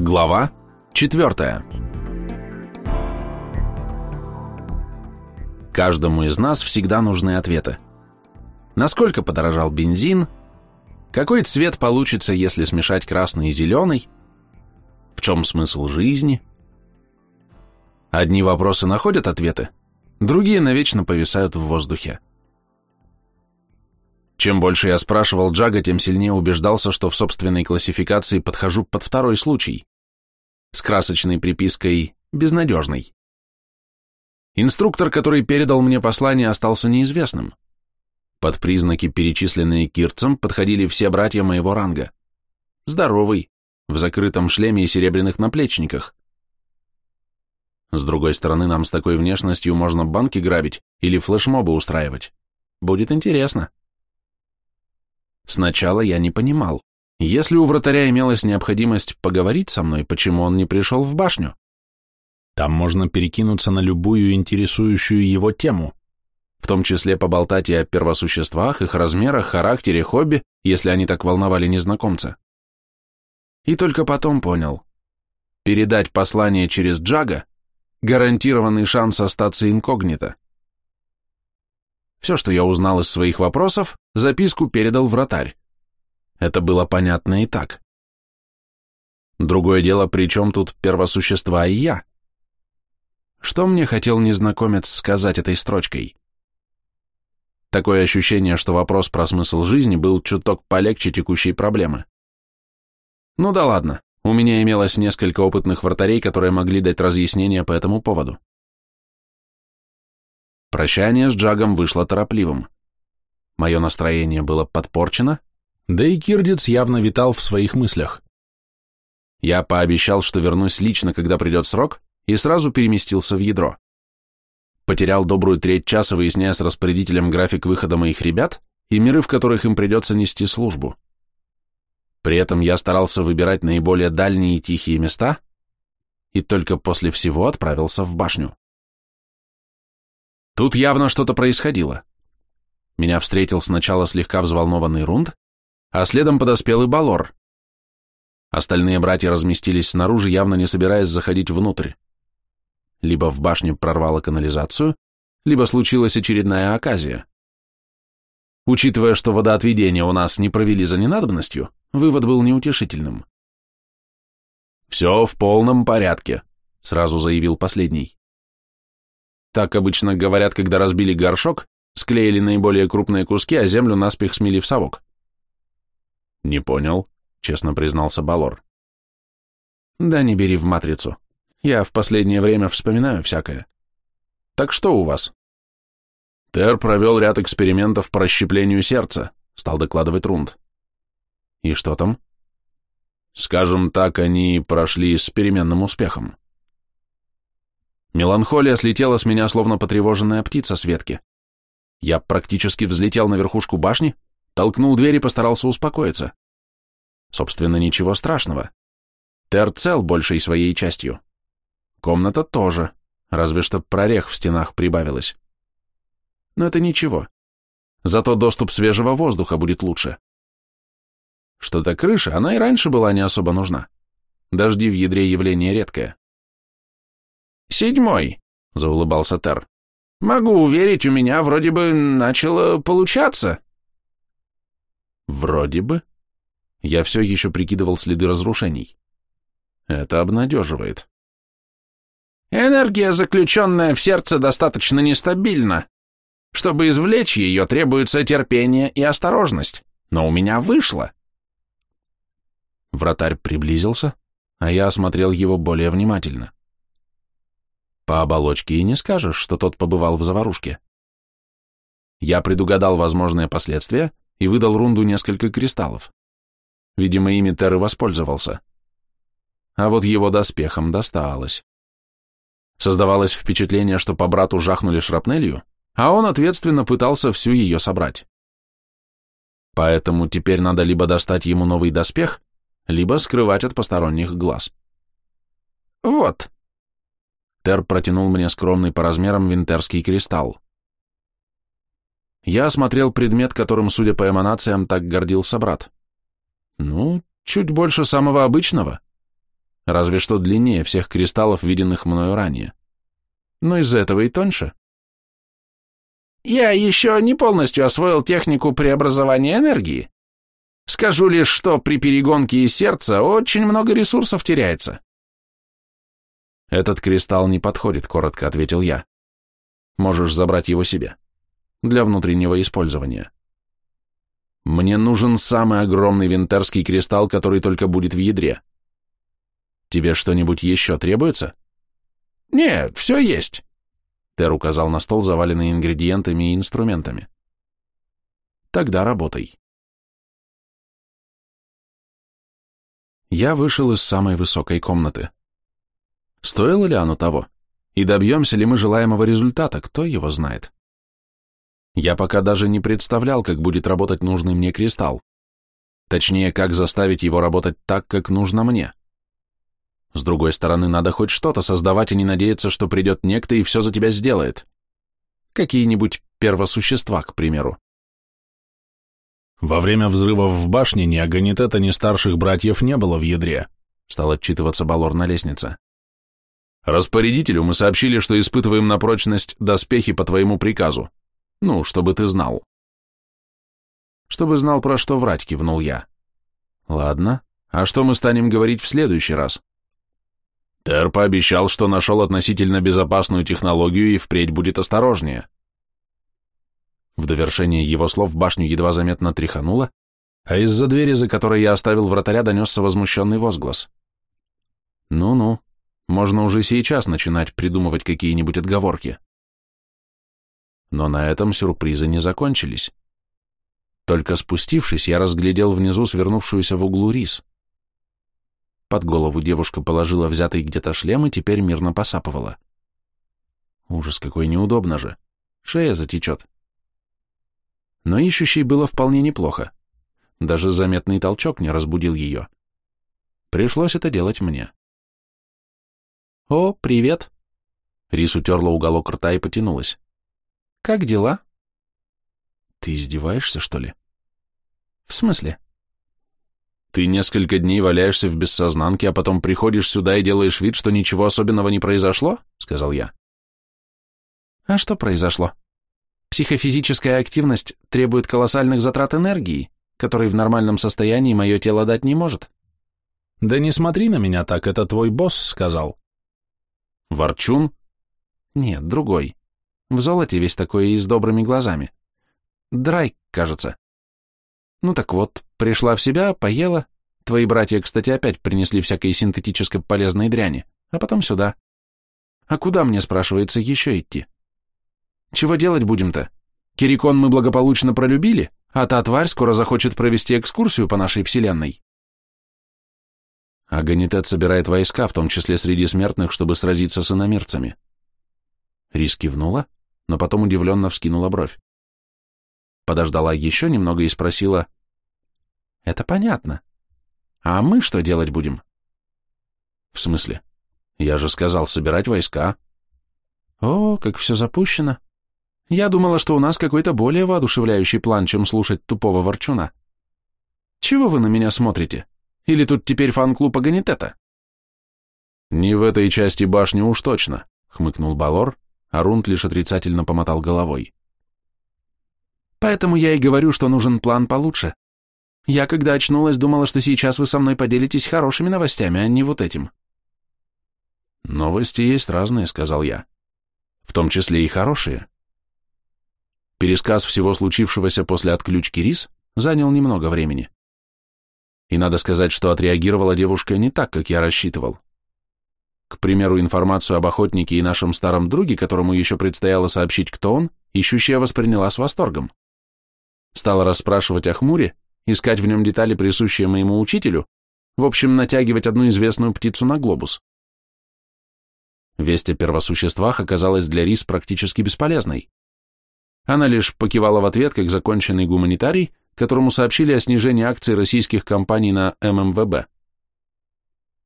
Глава 4. Каждому из нас всегда нужны ответы. Насколько подорожал бензин? Какой цвет получится, если смешать красный и зеленый? В чем смысл жизни? Одни вопросы находят ответы, другие навечно повисают в воздухе. Чем больше я спрашивал Джага, тем сильнее убеждался, что в собственной классификации подхожу под второй случай. С красочной припиской «безнадежный». Инструктор, который передал мне послание, остался неизвестным. Под признаки, перечисленные Кирцем, подходили все братья моего ранга. Здоровый, в закрытом шлеме и серебряных наплечниках. С другой стороны, нам с такой внешностью можно банки грабить или флешмобы устраивать. Будет интересно. Сначала я не понимал. Если у вратаря имелась необходимость поговорить со мной, почему он не пришел в башню? Там можно перекинуться на любую интересующую его тему, в том числе поболтать и о первосуществах, их размерах, характере, хобби, если они так волновали незнакомца. И только потом понял. Передать послание через Джага – гарантированный шанс остаться инкогнито. Все, что я узнал из своих вопросов, записку передал вратарь. Это было понятно и так. Другое дело, при чем тут первосущества и я? Что мне хотел незнакомец сказать этой строчкой? Такое ощущение, что вопрос про смысл жизни был чуток полегче текущей проблемы. Ну да ладно, у меня имелось несколько опытных вратарей, которые могли дать разъяснение по этому поводу. Прощание с Джагом вышло торопливым. Мое настроение было подпорчено, да и Кирдиц явно витал в своих мыслях. Я пообещал, что вернусь лично, когда придет срок, и сразу переместился в ядро. Потерял добрую треть часа, выясняя с распорядителем график выхода моих ребят и миры, в которых им придется нести службу. При этом я старался выбирать наиболее дальние и тихие места, и только после всего отправился в башню. Тут явно что-то происходило. Меня встретил сначала слегка взволнованный Рунд, а следом подоспел и Балор. Остальные братья разместились снаружи, явно не собираясь заходить внутрь. Либо в башню прорвало канализацию, либо случилась очередная оказия. Учитывая, что водоотведение у нас не провели за ненадобностью, вывод был неутешительным. «Все в полном порядке», — сразу заявил последний. Так обычно говорят, когда разбили горшок, склеили наиболее крупные куски, а землю наспех смели в совок. Не понял, честно признался Балор. Да не бери в матрицу. Я в последнее время вспоминаю всякое. Так что у вас? Тер провел ряд экспериментов по расщеплению сердца, стал докладывать Рунд. И что там? Скажем так, они прошли с переменным успехом. Меланхолия слетела с меня, словно потревоженная птица с ветки. Я практически взлетел на верхушку башни, толкнул дверь и постарался успокоиться. Собственно, ничего страшного. Тер цел большей своей частью. Комната тоже, разве что прорех в стенах прибавилось. Но это ничего. Зато доступ свежего воздуха будет лучше. Что-то крыша, она и раньше была не особо нужна. Дожди в ядре явление редкое. «Седьмой», — заулыбался Тер. «Могу уверить, у меня вроде бы начало получаться». «Вроде бы?» Я все еще прикидывал следы разрушений. Это обнадеживает. «Энергия, заключенная в сердце, достаточно нестабильна. Чтобы извлечь ее, требуется терпение и осторожность. Но у меня вышло». Вратарь приблизился, а я осмотрел его более внимательно. По оболочке и не скажешь, что тот побывал в заварушке. Я предугадал возможные последствия и выдал Рунду несколько кристаллов. Видимо, ими Тер воспользовался. А вот его доспехам досталось. Создавалось впечатление, что по брату жахнули шрапнелью, а он ответственно пытался всю ее собрать. Поэтому теперь надо либо достать ему новый доспех, либо скрывать от посторонних глаз. «Вот», Тер протянул мне скромный по размерам винтерский кристалл. Я осмотрел предмет, которым, судя по эманациям, так гордился брат. Ну, чуть больше самого обычного. разве что длиннее всех кристаллов, виденных мною ранее. Но из-за этого и тоньше. Я еще не полностью освоил технику преобразования энергии. Скажу лишь, что при перегонке из сердца очень много ресурсов теряется. Этот кристалл не подходит, коротко ответил я. Можешь забрать его себе. Для внутреннего использования. Мне нужен самый огромный винтерский кристалл, который только будет в ядре. Тебе что-нибудь еще требуется? Нет, все есть. Тер указал на стол, заваленный ингредиентами и инструментами. Тогда работай. Я вышел из самой высокой комнаты. Стоило ли оно того? И добьемся ли мы желаемого результата, кто его знает? Я пока даже не представлял, как будет работать нужный мне кристалл. Точнее, как заставить его работать так, как нужно мне. С другой стороны, надо хоть что-то создавать и не надеяться, что придет некто и все за тебя сделает. Какие-нибудь первосущества, к примеру. Во время взрывов в башне ни Аганитета, ни старших братьев не было в ядре, стал отчитываться Балор на лестнице. Распорядителю мы сообщили, что испытываем на прочность доспехи по твоему приказу. Ну, чтобы ты знал. Чтобы знал, про что врать, кивнул я. Ладно, а что мы станем говорить в следующий раз? Тер пообещал, что нашел относительно безопасную технологию и впредь будет осторожнее. В довершение его слов башню едва заметно тряхануло, а из-за двери, за которой я оставил вратаря, донесся возмущенный возглас. Ну-ну, можно уже сейчас начинать придумывать какие-нибудь отговорки. Но на этом сюрпризы не закончились. Только спустившись, я разглядел внизу свернувшуюся в углу рис. Под голову девушка положила взятый где-то шлем и теперь мирно посапывала. Ужас, какой неудобно же. Шея затечет. Но ищущей было вполне неплохо. Даже заметный толчок не разбудил ее. Пришлось это делать мне. «О, привет!» Рис утерла уголок рта и потянулась. «Как дела?» «Ты издеваешься, что ли?» «В смысле?» Ты несколько дней валяешься в бессознанке, а потом приходишь сюда и делаешь вид, что ничего особенного не произошло?» — сказал я. «А что произошло? Психофизическая активность требует колоссальных затрат энергии, которые в нормальном состоянии мое тело дать не может». «Да не смотри на меня так, это твой босс сказал». «Ворчун?» «Нет, другой. В золоте весь такой и с добрыми глазами. Драйк, кажется». Ну так вот, пришла в себя, поела. Твои братья, кстати, опять принесли всякой синтетической полезной дряни, а потом сюда. А куда мне, спрашивается, еще идти? Чего делать будем-то? Кирикон мы благополучно пролюбили, а та тварь скоро захочет провести экскурсию по нашей вселенной. Аганитет собирает войска, в том числе среди смертных, чтобы сразиться с иномерцами. Рис кивнула, но потом удивленно вскинула бровь подождала еще немного и спросила, «Это понятно. А мы что делать будем?» «В смысле? Я же сказал, собирать войска». «О, как все запущено. Я думала, что у нас какой-то более воодушевляющий план, чем слушать тупого ворчуна. Чего вы на меня смотрите? Или тут теперь фан-клуб Аганитета?» «Не в этой части башни уж точно», — хмыкнул Балор, а Рунт лишь отрицательно помотал головой. Поэтому я и говорю, что нужен план получше. Я, когда очнулась, думала, что сейчас вы со мной поделитесь хорошими новостями, а не вот этим. Новости есть разные, сказал я. В том числе и хорошие. Пересказ всего случившегося после отключки Рис занял немного времени. И надо сказать, что отреагировала девушка не так, как я рассчитывал. К примеру, информацию об охотнике и нашем старом друге, которому еще предстояло сообщить, кто он, ищущая восприняла с восторгом. Стала расспрашивать о хмуре, искать в нем детали, присущие моему учителю, в общем, натягивать одну известную птицу на глобус. Весть о первосуществах оказалась для Рис практически бесполезной. Она лишь покивала в ответ, как законченный гуманитарий, которому сообщили о снижении акций российских компаний на ММВБ.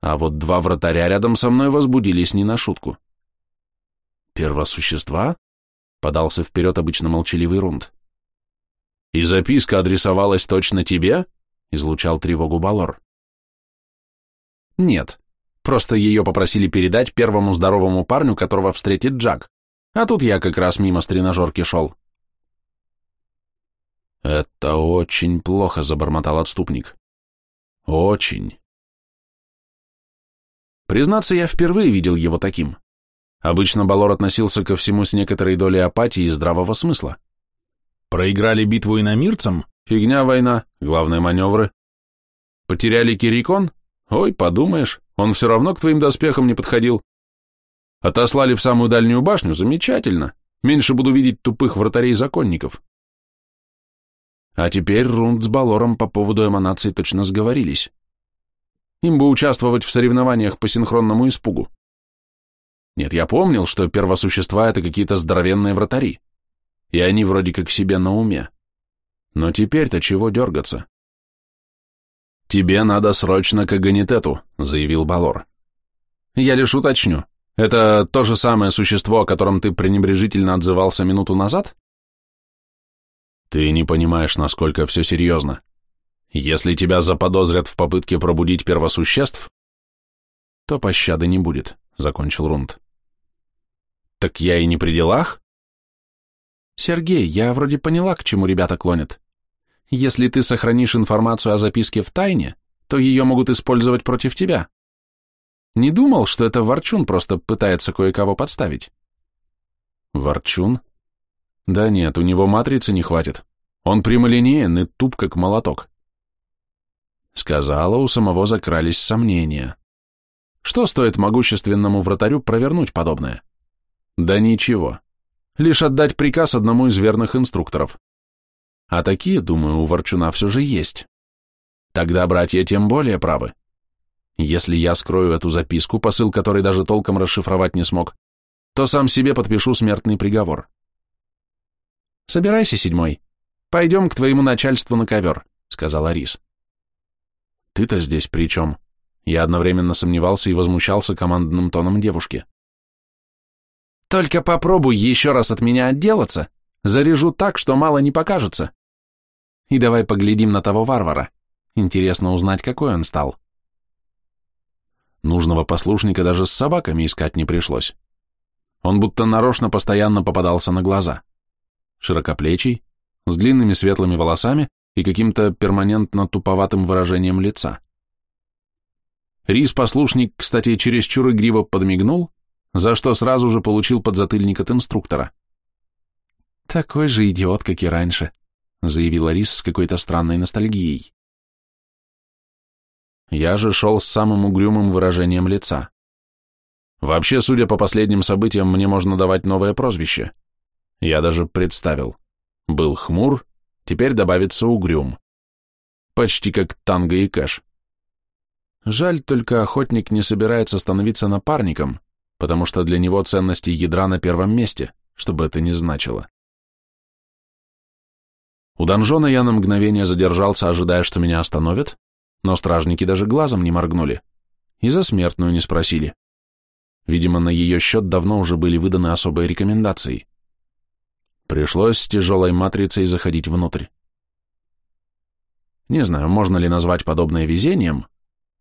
А вот два вратаря рядом со мной возбудились не на шутку. «Первосущества?» — подался вперед обычно молчаливый рунд. «И записка адресовалась точно тебе?» — излучал тревогу Балор. «Нет, Просто ее попросили передать первому здоровому парню, которого встретит Джак. А тут я как раз мимо с тренажерки шел. «Это очень плохо», — забормотал отступник. «Очень». Признаться, я впервые видел его таким. Обычно Балор относился ко всему с некоторой долей апатии и здравого смысла. Проиграли битву иномирцам? Фигня война, главные маневры. Потеряли Кирикон? Ой, подумаешь, он все равно к твоим доспехам не подходил. Отослали в самую дальнюю башню? Замечательно. Меньше буду видеть тупых вратарей-законников. А теперь Рунд с Балором по поводу эманаций точно сговорились. Им бы участвовать в соревнованиях по синхронному испугу. Нет, я помнил, что первосущества — это какие-то здоровенные вратари, и они вроде как себе на уме. Но теперь-то чего дергаться? «Тебе надо срочно к Аганитету», — заявил Балор. «Я лишь уточню. Это то же самое существо, о котором ты пренебрежительно отзывался минуту назад?» «Ты не понимаешь, насколько все серьезно. Если тебя заподозрят в попытке пробудить первосуществ, то пощады не будет», — закончил Рунд. «Так я и не при делах?» «Сергей, я вроде поняла, к чему ребята клонят. Если ты сохранишь информацию о записке в тайне, то ее могут использовать против тебя. Не думал, что это Ворчун просто пытается кое-кого подставить?» «Ворчун?» «Да нет, у него матрицы не хватит. Он прямолинеен и туп, как молоток». Сказала, у самого закрались сомнения. Что стоит могущественному вратарю провернуть подобное? Да ничего лишь отдать приказ одному из верных инструкторов. А такие, думаю, у Ворчуна все же есть. Тогда братья тем более правы. Если я скрою эту записку, посыл которой даже толком расшифровать не смог, то сам себе подпишу смертный приговор. «Собирайся, седьмой. Пойдем к твоему начальству на ковер», — сказал Арис. «Ты-то здесь при чем?» Я одновременно сомневался и возмущался командным тоном девушки. Только попробуй еще раз от меня отделаться, заряжу так, что мало не покажется. И давай поглядим на того варвара. Интересно узнать, какой он стал. Нужного послушника даже с собаками искать не пришлось. Он будто нарочно постоянно попадался на глаза. Широкоплечий, с длинными светлыми волосами и каким-то перманентно туповатым выражением лица. Рис-послушник, кстати, чересчур игриво подмигнул, за что сразу же получил подзатыльник от инструктора. «Такой же идиот, как и раньше», — заявила Рис с какой-то странной ностальгией. Я же шел с самым угрюмым выражением лица. Вообще, судя по последним событиям, мне можно давать новое прозвище. Я даже представил. Был хмур, теперь добавится угрюм. Почти как танго и кэш. Жаль, только охотник не собирается становиться напарником, потому что для него ценности ядра на первом месте, что бы это ни значило. У донжона я на мгновение задержался, ожидая, что меня остановят, но стражники даже глазом не моргнули и за смертную не спросили. Видимо, на ее счет давно уже были выданы особые рекомендации. Пришлось с тяжелой матрицей заходить внутрь. Не знаю, можно ли назвать подобное везением,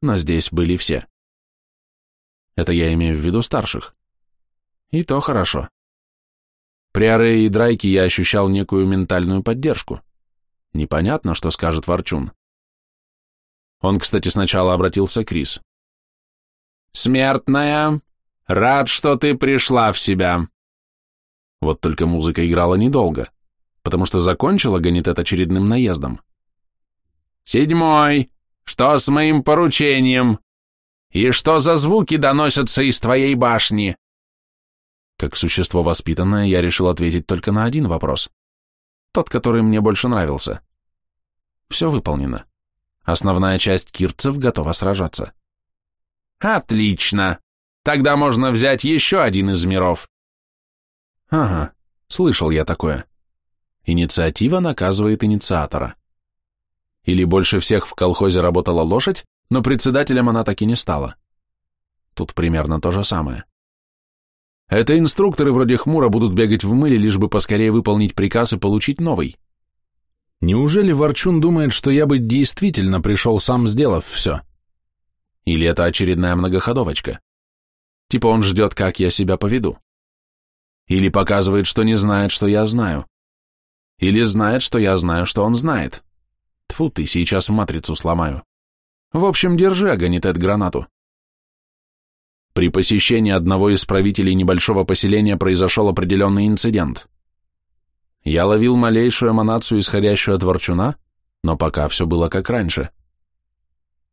но здесь были все. Это я имею в виду старших. И то хорошо. При Аре и Драйке я ощущал некую ментальную поддержку. Непонятно, что скажет Ворчун. Он, кстати, сначала обратился к Крис. «Смертная, рад, что ты пришла в себя». Вот только музыка играла недолго, потому что закончила Ганитет очередным наездом. «Седьмой, что с моим поручением?» И что за звуки доносятся из твоей башни?» Как существо воспитанное, я решил ответить только на один вопрос. Тот, который мне больше нравился. Все выполнено. Основная часть кирцев готова сражаться. «Отлично! Тогда можно взять еще один из миров». «Ага, слышал я такое. Инициатива наказывает инициатора. Или больше всех в колхозе работала лошадь, но председателем она так и не стала. Тут примерно то же самое. Это инструкторы вроде Хмура будут бегать в мыле, лишь бы поскорее выполнить приказ и получить новый. Неужели Ворчун думает, что я бы действительно пришел сам, сделав все? Или это очередная многоходовочка? Типа он ждет, как я себя поведу. Или показывает, что не знает, что я знаю. Или знает, что я знаю, что он знает. Тфу, ты сейчас матрицу сломаю. В общем, держи, Аганитет, гранату. При посещении одного из правителей небольшого поселения произошел определенный инцидент. Я ловил малейшую эманацию, исходящую от ворчуна, но пока все было как раньше.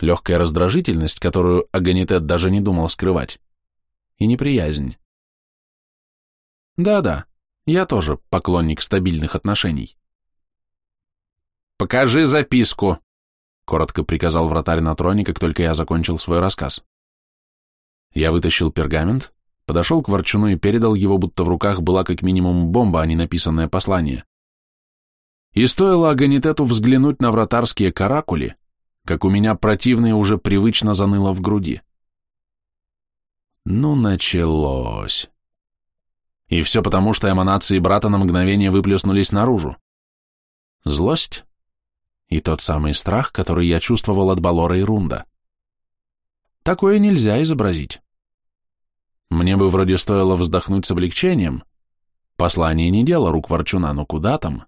Легкая раздражительность, которую Аганитет даже не думал скрывать, и неприязнь. Да-да, я тоже поклонник стабильных отношений. «Покажи записку», — коротко приказал вратарь на троне, как только я закончил свой рассказ. Я вытащил пергамент, подошел к ворчуну и передал его, будто в руках была как минимум бомба, а не написанное послание. И стоило Аганитету взглянуть на вратарские каракули, как у меня противное уже привычно заныло в груди. Ну, началось. И все потому, что эманации брата на мгновение выплеснулись наружу. Злость и тот самый страх, который я чувствовал от Балора и Рунда. Такое нельзя изобразить. Мне бы вроде стоило вздохнуть с облегчением. Послание не дело рук ворчуна, но куда там?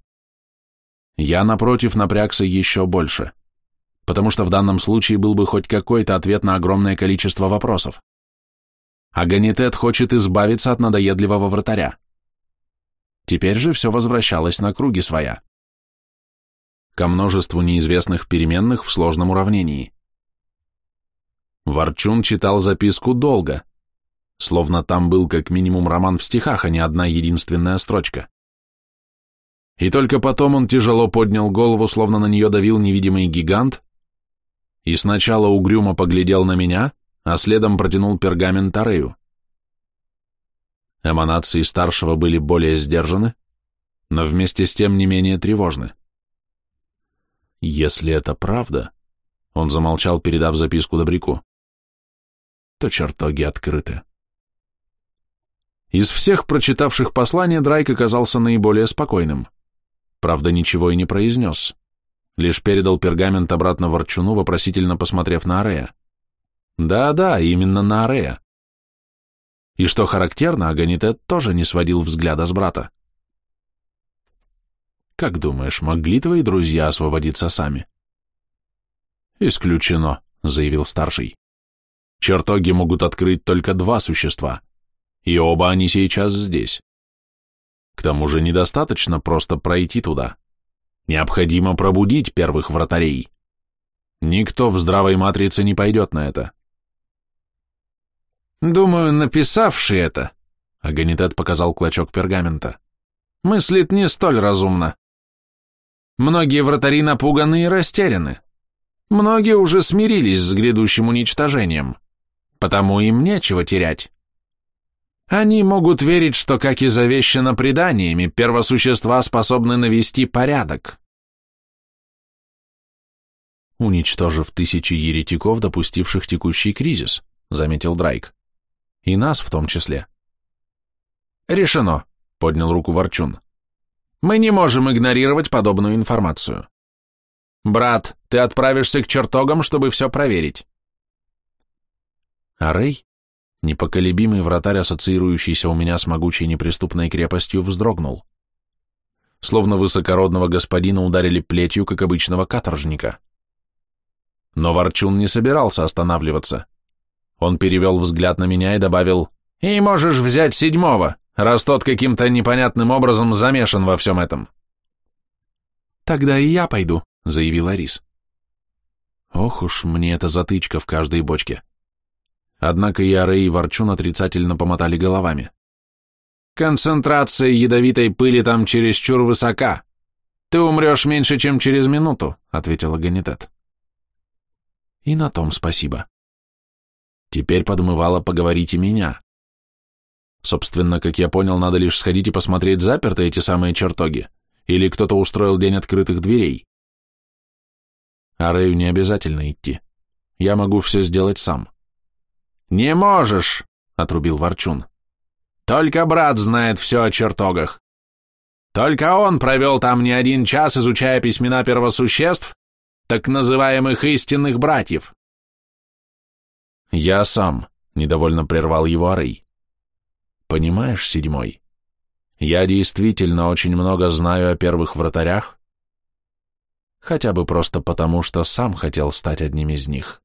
Я, напротив, напрягся еще больше, потому что в данном случае был бы хоть какой-то ответ на огромное количество вопросов. Аганитет хочет избавиться от надоедливого вратаря. Теперь же все возвращалось на круги своя. Ко множеству неизвестных переменных в сложном уравнении. Ворчун читал записку долго, словно там был как минимум роман в стихах, а не одна единственная строчка. И только потом он тяжело поднял голову, словно на нее давил невидимый гигант, и сначала угрюмо поглядел на меня, а следом протянул пергамент Арею. Эманации старшего были более сдержаны, но вместе с тем не менее тревожны. Если это правда, он замолчал, передав записку Добряку, то чертоги открыты. Из всех прочитавших послание Драйк оказался наиболее спокойным. Правда, ничего и не произнес. Лишь передал пергамент обратно Ворчуну, вопросительно посмотрев на Арея. Да-да, именно на Арея. И что характерно, Аганитет тоже не сводил взгляда с брата. Как думаешь, могли твои друзья освободиться сами? Исключено, заявил старший. Чертоги могут открыть только два существа, и оба они сейчас здесь. К тому же недостаточно просто пройти туда. Необходимо пробудить первых вратарей. Никто в здравой матрице не пойдет на это. Думаю, написавший это, Аганитет показал клочок пергамента, мыслит не столь разумно. Многие вратари напуганы и растеряны. Многие уже смирились с грядущим уничтожением, потому им нечего терять. Они могут верить, что, как и завещано преданиями, первосущества способны навести порядок. Уничтожив тысячи еретиков, допустивших текущий кризис, заметил Драйк. И нас в том числе. Решено, поднял руку Ворчун. Мы не можем игнорировать подобную информацию. Брат, ты отправишься к чертогам, чтобы все проверить. А Рэй, непоколебимый вратарь, ассоциирующийся у меня с могучей неприступной крепостью, вздрогнул. Словно высокородного господина ударили плетью, как обычного каторжника. Но Ворчун не собирался останавливаться. Он перевел взгляд на меня и добавил, «И можешь взять седьмого, раз тот каким-то непонятным образом замешан во всем этом». «Тогда и я пойду», — заявила Рис. Ох уж мне эта затычка в каждой бочке. Однако и Аре и Ворчун отрицательно помотали головами. «Концентрация ядовитой пыли там чересчур высока. Ты умрешь меньше, чем через минуту», — ответила Ганитет. «И на том спасибо». Теперь подмывало поговорить и меня. Собственно, как я понял, надо лишь сходить и посмотреть, заперты эти самые чертоги, или кто-то устроил день открытых дверей. А Рэю не обязательно идти. Я могу все сделать сам. «Не можешь!» — отрубил Ворчун. «Только брат знает все о чертогах. Только он провел там не один час, изучая письмена первосуществ, так называемых истинных братьев. Я сам, недовольно прервал его Арей. Понимаешь, седьмой, я действительно очень много знаю о первых вратарях, хотя бы просто потому, что сам хотел стать одним из них.